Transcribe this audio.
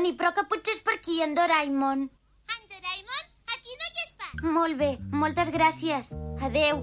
Dani, però que potser és per aquí, en Doraemon. En Doraemon? Aquí no hi és pas. Molt bé, moltes gràcies. Adeu.